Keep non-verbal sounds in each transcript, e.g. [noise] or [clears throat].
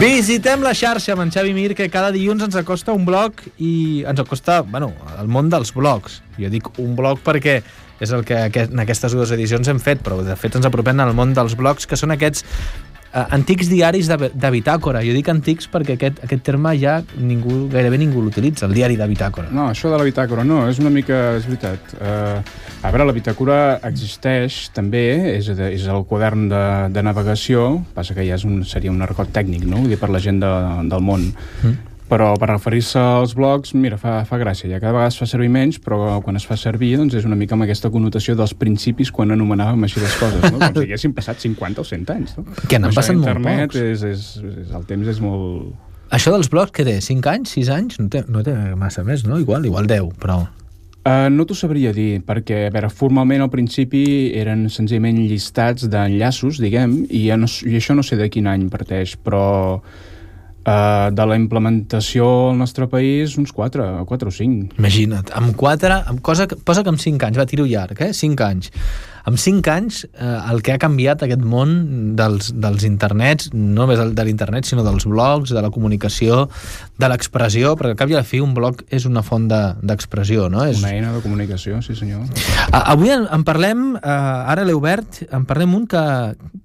Visitem la xarxa amb en Xavi Mir, que cada dilluns ens acosta un blog i ens acosta, bueno, el món dels blogs. Jo dic un blog perquè és el que en aquestes dues edicions hem fet, però de fet ens apropem al món dels blogs, que són aquests uh, antics diaris de, de bitàcora. Jo dic antics perquè aquest, aquest terme ja ningú, gairebé ningú l'utilitza, el diari de bitàcora. No, això de la bitàcora no, és una mica... És veritat. Uh, a veure, la bitàcora existeix també, és, és el quadern de, de navegació, passa que ja és un, seria un argot tècnic, no? Vull dir, per la gent de, del món. Mm però per referir-se als blogs, mira, fa, fa gràcia, ja cada vegada es fa servir menys, però quan es fa servir doncs és una mica amb aquesta connotació dels principis quan anomenàvem així les coses, no? com si haguessin passat 50 o 100 anys. No? Que n'han passat molt pocs. És, és, és, el temps és molt... Això dels blogs, què té? 5 anys? 6 anys? No té, no té massa més, no? Igual, igual 10, però... Uh, no t'ho sabria dir, perquè a veure, formalment al principi eren senzillament llistats d'enllaços, diguem, i, ja no, i això no sé de quin any parteix, però Uh, de la implementació al nostre país, uns 4, 4 o 5. Imagina't, amb 4, amb cosa, posa que amb 5 anys, va, tiro llarg, eh? 5 anys amb 5 anys eh, el que ha canviat aquest món dels, dels internets, no només de l'internet, sinó dels blogs, de la comunicació, de l'expressió, perquè al cap i a la fi un blog és una font d'expressió, de, no? És... Una eina de comunicació, sí senyor. Avui en, en parlem, eh, ara l'he obert, en parlem un que,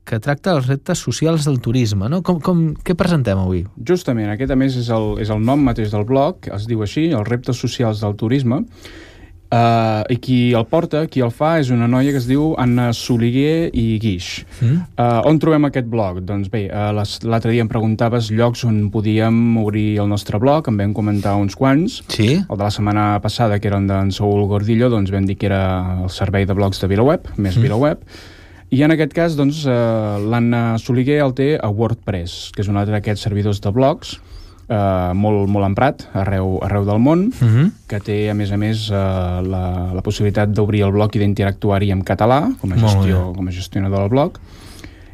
que tracta els reptes socials del turisme, no? Com, com, què presentem avui? Justament, aquest a més és el, és el nom mateix del blog, es diu així, els reptes socials del turisme, Uh, I qui el porta, qui el fa, és una noia que es diu Anna Soliguer i Guix. Mm. Uh, on trobem aquest blog? Doncs bé, uh, l'altre dia em preguntaves llocs on podíem obrir el nostre blog, em vam comentar uns quants. Sí? El de la setmana passada, que era d'en Saúl Gordillo, doncs vam dir que era el servei de blogs de VilaWeb, més mm. VilaWeb. I en aquest cas, doncs, uh, l'Anna Soliguer el té a WordPress, que és un altre d'aquests servidors de blogs, eh, molt, molt emprat arreu, arreu del món, uh mhm. -huh. que té, a més a més, eh, la, la possibilitat d'obrir el blog i d'interactuar-hi en català, com a, gestió, com a gestionador del blog.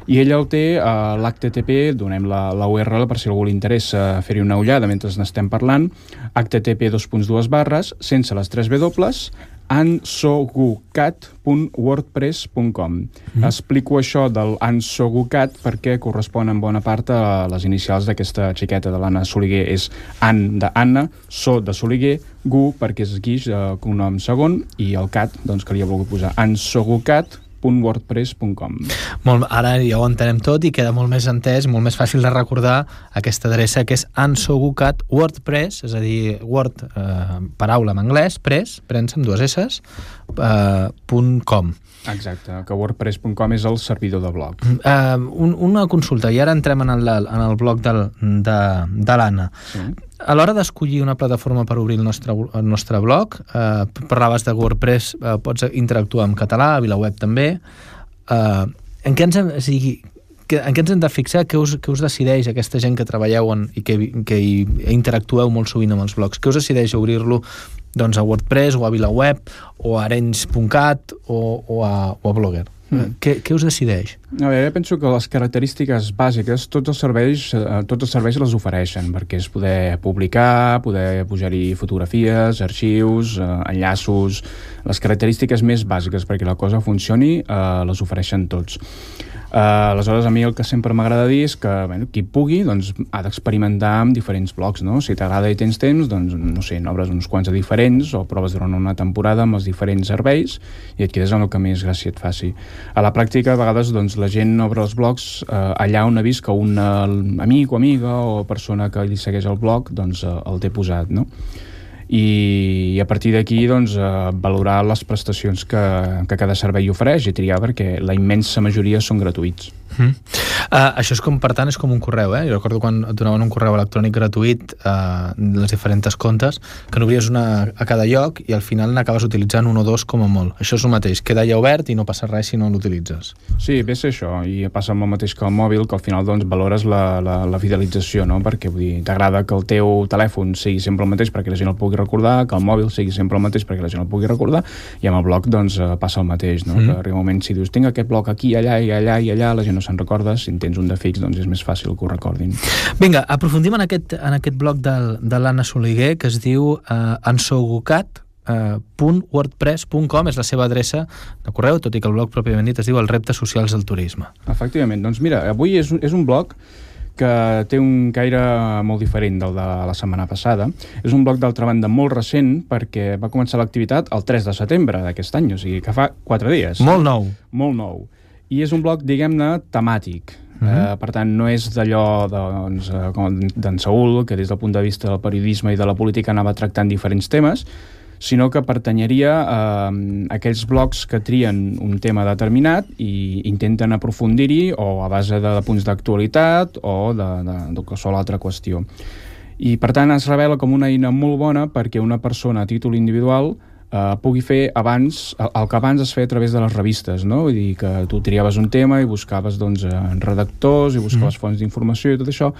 I ell el té a l'HTTP, donem la, la URL per si algú li interessa fer-hi una ullada mentre n'estem parlant, http 2.2 barres, sense les 3 W, ansogucat.wordpress.com. Mm. Explico això del ansogucat perquè correspon en bona part a les inicials d'aquesta xiqueta de l'Anna Soliguer. És an de Anna, so de Soliguer, gu perquè és guix, eh, cognom segon, i el cat, doncs, que li ha volgut posar ansogucat wordpress.com Molt, ara ja ho entenem tot i queda molt més entès, molt més fàcil de recordar aquesta adreça que és ansogucat wordpress, és a dir, word, eh, paraula en anglès, press, prens amb dues S, eh, .com. Exacte, que wordpress.com és el servidor de blog. Uh, un, una consulta, i ara entrem en el, en el blog del, de, de l'Anna. Sí. A l'hora d'escollir una plataforma per obrir el nostre, el nostre blog, eh, parlaves de WordPress, eh, pots interactuar en català, a VilaWeb també. Eh, en què ens hem, o sigui, que, en què ens hem de fixar? Què us, què us decideix aquesta gent que treballeu en, i que, que hi interactueu molt sovint amb els blogs? Què us decideix obrir-lo doncs, a WordPress o a VilaWeb o a arenys.cat o, o, a, o a Blogger? Mm. Què, què us decideix? A veure, penso que les característiques bàsiques, tots els serveis, eh, tots els serveis les ofereixen, perquè és poder publicar, poder pujar-hi fotografies, arxius, eh, enllaços... Les característiques més bàsiques perquè la cosa funcioni eh, les ofereixen tots. Uh, aleshores, a mi el que sempre m'agrada dir és que bueno, qui pugui doncs, ha d'experimentar amb diferents blocs. No? Si t'agrada i tens temps, doncs, no sé, n'obres uns quants de diferents o proves durant una temporada amb els diferents serveis i et quedes amb el que més gràcia et faci. A la pràctica, a vegades, doncs, la gent obre els blocs uh, allà on ha vist que un amic o amiga o persona que li segueix el blog doncs, uh, el té posat, no? I, i a partir d'aquí doncs, eh, valorar les prestacions que, que cada servei ofereix i triar perquè la immensa majoria són gratuïts. Mm. Uh, això és com, per tant, és com un correu, eh? Jo recordo quan et donaven un correu electrònic gratuït uh, les diferents comptes, que n'obries una a cada lloc i al final n'acabes utilitzant un o dos com a molt. Això és el mateix, queda ja obert i no passa res si no l'utilitzes. Sí, ve ser això, i passa amb el mateix que el mòbil, que al final doncs, valores la, la, la fidelització, no? Perquè vull dir, t'agrada que el teu telèfon sigui sempre el mateix perquè la gent el pugui recordar, que el mòbil sigui sempre el mateix perquè la gent el pugui recordar, i amb el blog doncs, passa el mateix, no? Mm. Que arriba un moment si dius, tinc aquest blog aquí, allà i allà i allà, la gent no se'n recorda, si en tens un de fix doncs és més fàcil que ho recordin. Vinga, aprofundim en aquest, en aquest bloc del, de l'Anna Soliguer que es diu eh, ansogucat, Uh, .wordpress.com és la seva adreça de correu, tot i que el blog pròpiament dit es diu el reptes socials del turisme. Efectivament, doncs mira, avui és és un blog que té un caire molt diferent del de la setmana passada. És un bloc, d'altra banda, molt recent, perquè va començar l'activitat el 3 de setembre d'aquest any, o sigui que fa 4 dies. Molt nou. Molt nou. I és un bloc, diguem-ne, temàtic. Uh -huh. uh, per tant, no és d'allò doncs, com d'en Saúl, que des del punt de vista del periodisme i de la política anava tractant diferents temes, sinó que pertanyeria a, a aquells blocs que trien un tema determinat i intenten aprofundir-hi o a base de, de punts d'actualitat o de, de, de qualsevol altra qüestió. I, per tant, es revela com una eina molt bona perquè una persona a títol individual eh, pugui fer abans, el, el que abans es feia a través de les revistes, no? Vull dir que tu triaves un tema i buscaves doncs, redactors i buscaves mm. fonts d'informació i tot això.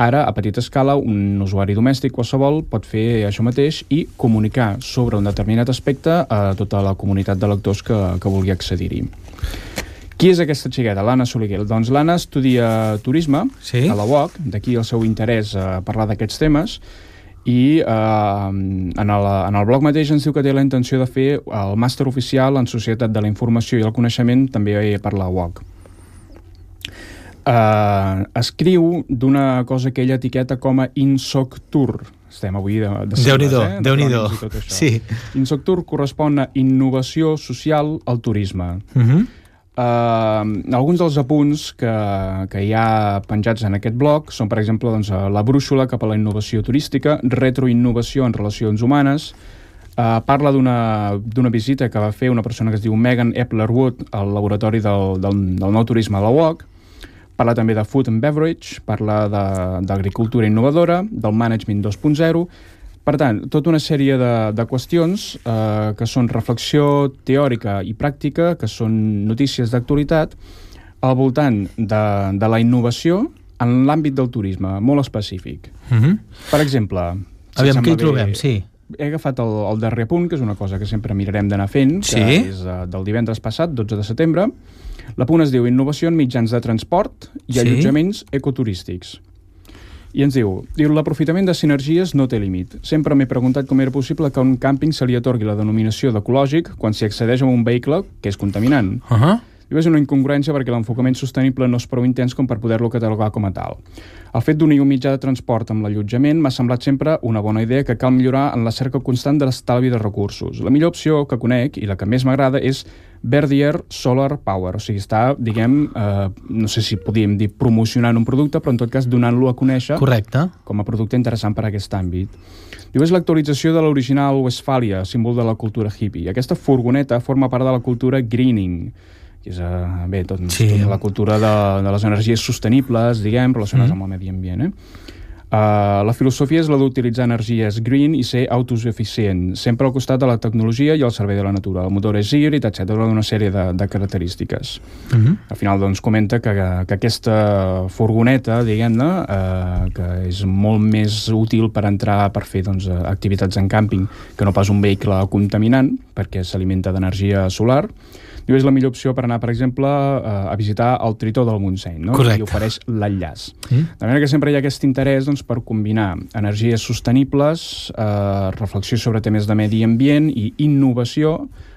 Ara, a petita escala, un usuari domèstic qualsevol pot fer això mateix i comunicar sobre un determinat aspecte a tota la comunitat de lectors que, que vulgui accedir-hi. Qui és aquesta xiqueta, l'Anna Soliguel? Doncs l'Anna estudia turisme sí? a la UOC, d'aquí el seu interès a parlar d'aquests temes, i eh, en, el, en el blog mateix ens diu que té la intenció de fer el màster oficial en Societat de la Informació i el Coneixement també per la UOC eh, escriu d'una cosa que ella etiqueta com a Insoctur. Estem avui de, de Déu-n'hi-do, eh? Déu-n'hi-do. Sí. Insoctur correspon a innovació social al turisme. Uh -huh. Uh, alguns dels apunts que, que hi ha penjats en aquest blog són, per exemple, doncs, la brúixola cap a la innovació turística, retroinnovació en relacions humanes, uh, parla d'una visita que va fer una persona que es diu Megan Eplerwood al laboratori del, del, del nou turisme a la UOC, Parla també de Food and Beverage, parla d'agricultura innovadora, del Management 2.0, per tant, tota una sèrie de, de qüestions eh, que són reflexió teòrica i pràctica, que són notícies d'actualitat, al voltant de, de la innovació en l'àmbit del turisme, molt específic. Uh mhm. -huh. Per exemple... Si Aviam, què hi trobem? Sí. He agafat el, el darrer punt, que és una cosa que sempre mirarem d'anar fent, sí? que és uh, del divendres passat, 12 de setembre, la punt es diu Innovació en mitjans de transport i sí? allotjaments ecoturístics. I ens diu, diu l'aprofitament de sinergies no té límit. Sempre m'he preguntat com era possible que un càmping se li atorgui la denominació d'ecològic quan s'hi accedeix amb un vehicle que és contaminant. Uh -huh. I és una incongruència perquè l'enfocament sostenible no és prou intens com per poder-lo catalogar com a tal. El fet d'unir un mitjà de transport amb l'allotjament m'ha semblat sempre una bona idea que cal millorar en la cerca constant de l'estalvi de recursos. La millor opció que conec i la que més m'agrada és Verdier Solar Power, o sigui, està, diguem, eh, no sé si podíem dir promocionant un producte, però en tot cas donant-lo a conèixer Correcte. com a producte interessant per a aquest àmbit. Diu, és l'actualització de l'original Westfalia, símbol de la cultura hippie. Aquesta furgoneta forma part de la cultura greening, que és, eh, bé, tot, sí. tota la cultura de, de les energies sostenibles, diguem, relacionades mm. amb el medi ambient, eh? Uh, la filosofia és la d'utilitzar energies green i ser autosuficient, sempre al costat de la tecnologia i al servei de la natura. El motor és híbrid, etc. Una sèrie de, de característiques. Uh. -huh. Al final doncs, comenta que, que aquesta furgoneta, diguem-ne, uh, que és molt més útil per entrar per fer doncs, activitats en càmping que no pas un vehicle contaminant, perquè s'alimenta d'energia solar, Diu, és la millor opció per anar, per exemple, a visitar el Tritó del Montseny, no? Correcte. I ofereix l'enllaç. Mm. De manera que sempre hi ha aquest interès doncs, per combinar energies sostenibles, eh, reflexió sobre temes de medi ambient i innovació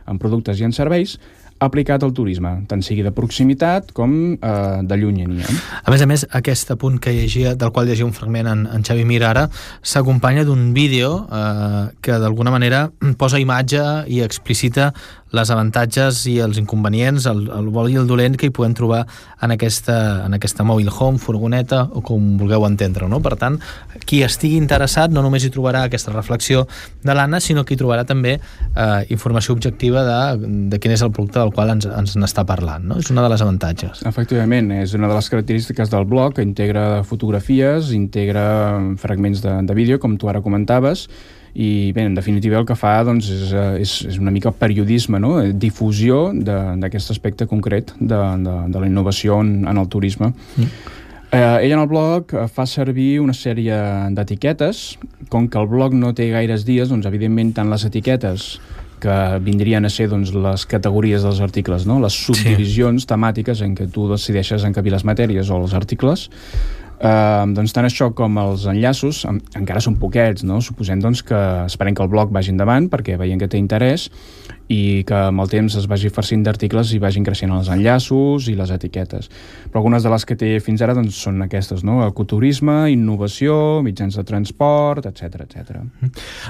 en productes i en serveis, aplicat al turisme, tant sigui de proximitat com eh, de llunyania. A més a més, aquest apunt que llegia, del qual llegia un fragment en, en Xavi Mir ara, s'acompanya d'un vídeo eh, que d'alguna manera [clears throat] posa imatge i explicita les avantatges i els inconvenients, el, el bo i el dolent que hi podem trobar en aquesta, en aquesta mobile home, furgoneta o com vulgueu entendre. No? Per tant, qui estigui interessat no només hi trobarà aquesta reflexió de l'Anna, sinó que hi trobarà també eh, informació objectiva de, de quin és el producte del qual ens, ens n'està parlant. No? És una de les avantatges. Efectivament, és una de les característiques del blog, que integra fotografies, integra fragments de, de vídeo, com tu ara comentaves, i bé, en definitiva el que fa doncs, és, eh, és, és una mica periodisme, no? difusió d'aquest aspecte concret de, de, de la innovació en, en el turisme. Mm. Eh, ella en el blog eh, fa servir una sèrie d'etiquetes, com que el blog no té gaires dies, doncs evidentment tant les etiquetes que vindrien a ser doncs, les categories dels articles, no? les subdivisions sí. temàtiques en què tu decideixes encabir les matèries o els articles, Uh, doncs tant això com els enllaços en, encara són poquets, no? Suposem doncs, que esperem que el blog vagi endavant perquè veiem que té interès i que amb el temps es vagi farcint d'articles i vagin creixent els enllaços i les etiquetes. Però algunes de les que té fins ara doncs, són aquestes, no? ecoturisme, innovació, mitjans de transport, etc etc.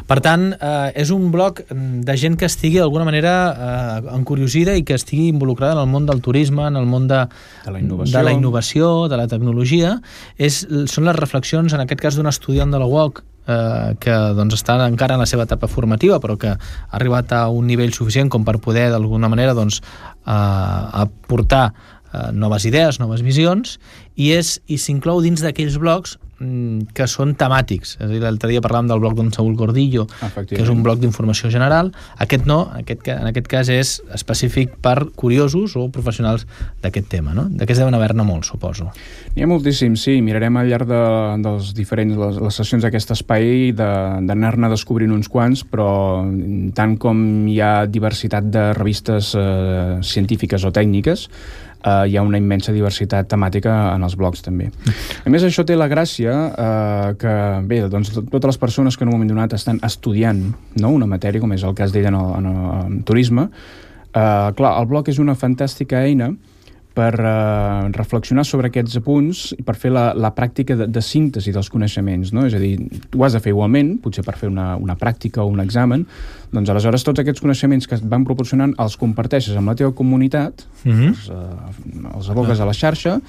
Per tant, eh, és un blog de gent que estigui d'alguna manera eh, encuriosida i que estigui involucrada en el món del turisme, en el món de, de, la, innovació. de la innovació, de la tecnologia. És, són les reflexions, en aquest cas, d'un estudiant de la UOC eh, que doncs, està encara en la seva etapa formativa però que ha arribat a un nivell suficient com per poder d'alguna manera doncs, eh, aportar eh, noves idees, noves visions i és i s'inclou dins d'aquells blocs que són temàtics. És a dir, l'altre dia parlàvem del blog d'en Saúl Gordillo, que és un blog d'informació general. Aquest no, aquest, en aquest cas és específic per curiosos o professionals d'aquest tema, no? D'aquests deuen haver-ne molts, suposo. N'hi ha moltíssims, sí. Mirarem al llarg de, dels diferents, les, les sessions d'aquest espai d'anar-ne de, descobrint uns quants, però tant com hi ha diversitat de revistes eh, científiques o tècniques, eh, hi ha una immensa diversitat temàtica en els blogs també. A més, això té la gràcia eh, que, bé, doncs, totes les persones que en un moment donat estan estudiant no? una matèria, com és el cas d'ella en, en, en turisme, eh, clar, el blog és una fantàstica eina per uh, reflexionar sobre aquests apunts i per fer la, la pràctica de, de síntesi dels coneixements, no? És a dir, tu has de fer igualment, potser per fer una, una pràctica o un examen, doncs aleshores tots aquests coneixements que et van proporcionant els comparteixes amb la teva comunitat, Mhm. -huh. els, uh, els aboques a la xarxa,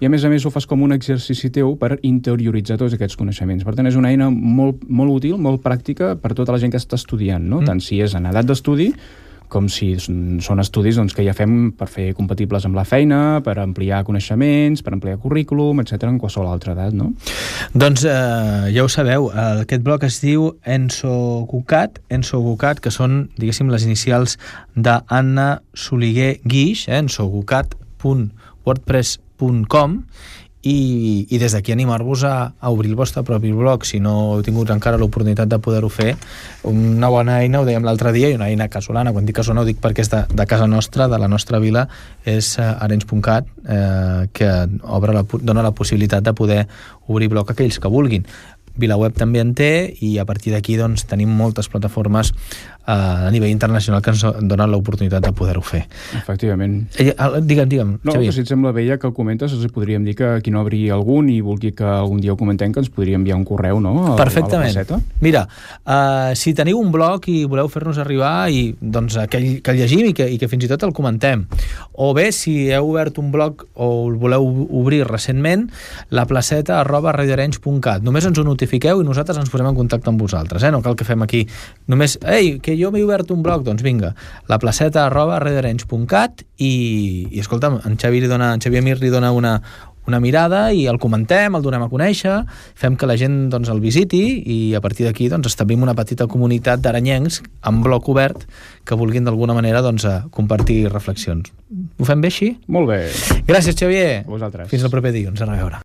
i a més a més ho fas com un exercici teu per interioritzar tots aquests coneixements. Per tant, és una eina molt, molt útil, molt pràctica per tota la gent que està estudiant, no? Mm. tant si és en edat d'estudi com si són estudis doncs, que ja fem per fer compatibles amb la feina, per ampliar coneixements, per ampliar currículum, etc en qualsevol altra edat, no? Doncs eh, ja ho sabeu, eh, aquest blog es diu Enso Cucat, Enso Cucat, que són, diguéssim, les inicials d'Anna Soliguer Guix, eh, ensocucat.wordpress.com i, i des d'aquí animar-vos a, a obrir el vostre propi blog. Si no heu tingut encara l'oportunitat de poder-ho fer una bona eina, ho dèiem l'altre dia i una eina casolana, quan dic casolana ho dic perquè és de, de casa nostra, de la nostra vila és uh, arens.cat eh, que obre la, dona la possibilitat de poder obrir blog aquells que vulguin. VilaWeb també en té i a partir d'aquí doncs, tenim moltes plataformes eh, a nivell internacional que ens donen l'oportunitat de poder-ho fer. Efectivament. Eh, digue'm, digue'm, no, Xavier. que si et sembla bé, ja que el comentes, els podríem dir que qui no obri algun i vulgui que algun dia ho comentem, que ens podria enviar un correu, no? A, Perfectament. A Mira, uh, si teniu un blog i voleu fer-nos arribar i doncs que, que el llegim i que, i que fins i tot el comentem, o bé, si heu obert un blog o el voleu obrir recentment, la placeta arroba radioarenys.cat. Només ens ho notifiqueu i nosaltres ens posem en contacte amb vosaltres, eh? No cal que fem aquí només, ei, que jo m'he obert un blog, doncs vinga, la placeta arroba radioarenys.cat i, i escolta'm, en Xavi, li dona, en Xavi Amir li dona una, una mirada i el comentem, el donem a conèixer, fem que la gent doncs, el visiti i a partir d'aquí doncs, establim una petita comunitat d'aranyencs amb bloc obert que vulguin d'alguna manera doncs, compartir reflexions. Ho fem bé així? Molt bé. Gràcies, Xavier. A vosaltres. Fins el proper dilluns. A reveure.